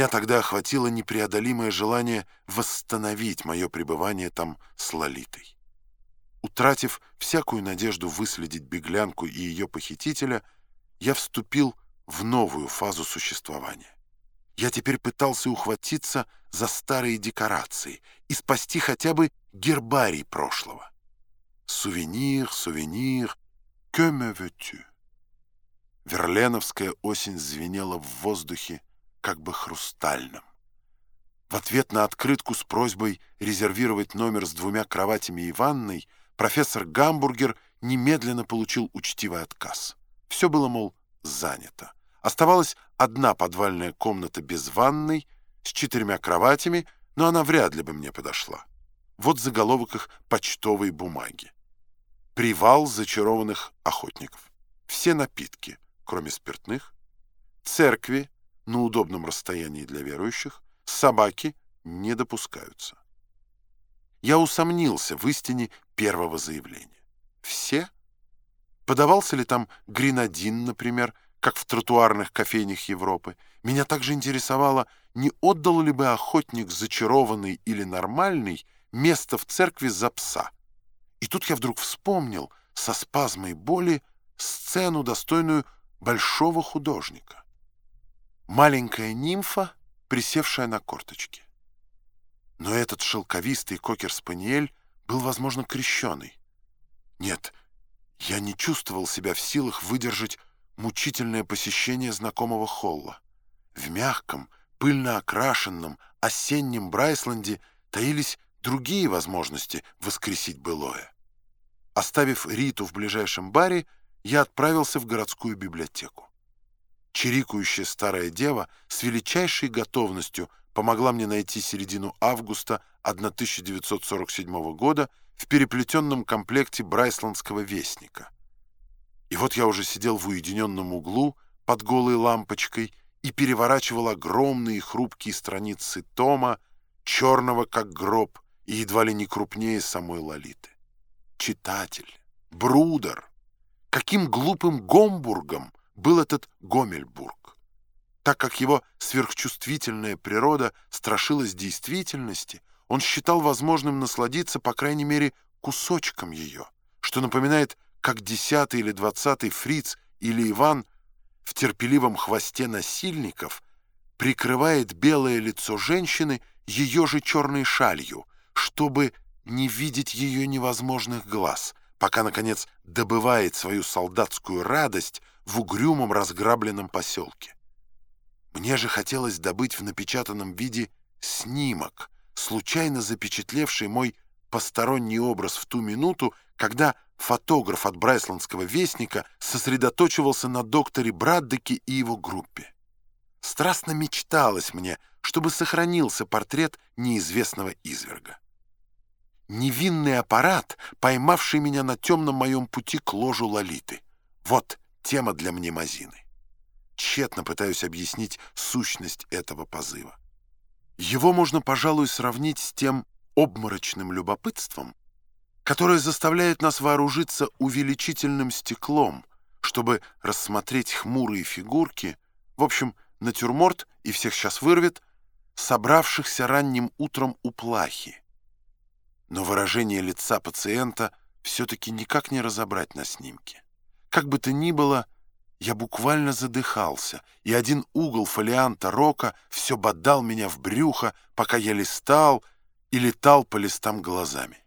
Меня тогда охватило непреодолимое желание восстановить мое пребывание там с Лолитой. Утратив всякую надежду выследить беглянку и ее похитителя, я вступил в новую фазу существования. Я теперь пытался ухватиться за старые декорации и спасти хотя бы гербарий прошлого. Сувенир, сувенир, que me? Верленовская осень звенела в воздухе, как бы хрустальным. В ответ на открытку с просьбой резервировать номер с двумя кроватями и ванной профессор Гамбургер немедленно получил учтивый отказ. Все было, мол, занято. Оставалась одна подвальная комната без ванной, с четырьмя кроватями, но она вряд ли бы мне подошла. Вот заголовок их почтовой бумаги. Привал зачарованных охотников. Все напитки, кроме спиртных, церкви на удобном расстоянии для верующих, собаки не допускаются. Я усомнился в истине первого заявления. Все? Подавался ли там гренадин, например, как в тротуарных кофейнях Европы? Меня также интересовало, не отдал ли бы охотник зачарованный или нормальный место в церкви за пса. И тут я вдруг вспомнил со спазмой боли сцену, достойную большого художника. Маленькая нимфа, присевшая на корточки. Но этот шелковистый кокер-спаниель был, возможно, крещеный. Нет, я не чувствовал себя в силах выдержать мучительное посещение знакомого холла. В мягком, пыльно окрашенном осеннем Брайсленде таились другие возможности воскресить былое. Оставив Риту в ближайшем баре, я отправился в городскую библиотеку. Чирикающая старая дева с величайшей готовностью помогла мне найти середину августа 1947 года в переплетенном комплекте Брайсландского вестника. И вот я уже сидел в уединенном углу под голой лампочкой и переворачивал огромные хрупкие страницы тома, черного как гроб и едва ли не крупнее самой Лолиты. Читатель, Брудер, каким глупым Гомбургом был этот Гомельбург. Так как его сверхчувствительная природа страшилась действительности, он считал возможным насладиться, по крайней мере, кусочком ее, что напоминает, как десятый или двадцатый фриц или Иван в терпеливом хвосте насильников прикрывает белое лицо женщины ее же черной шалью, чтобы не видеть ее невозможных глаз, пока, наконец, добывает свою солдатскую радость в угрюмом разграбленном поселке. Мне же хотелось добыть в напечатанном виде снимок, случайно запечатлевший мой посторонний образ в ту минуту, когда фотограф от Брайсландского вестника сосредоточивался на докторе Браддеке и его группе. Страстно мечталось мне, чтобы сохранился портрет неизвестного изверга. Невинный аппарат, поймавший меня на темном моем пути к ложу Лолиты. Вот тема для мнемозины. Тщетно пытаюсь объяснить сущность этого позыва. Его можно, пожалуй, сравнить с тем обморочным любопытством, которое заставляет нас вооружиться увеличительным стеклом, чтобы рассмотреть хмурые фигурки, в общем, натюрморт и всех сейчас вырвет, собравшихся ранним утром у плахи. Но выражение лица пациента все-таки никак не разобрать на снимке. Как бы то ни было, я буквально задыхался, и один угол фолианта рока все бодал меня в брюхо, пока я листал и летал по листам глазами.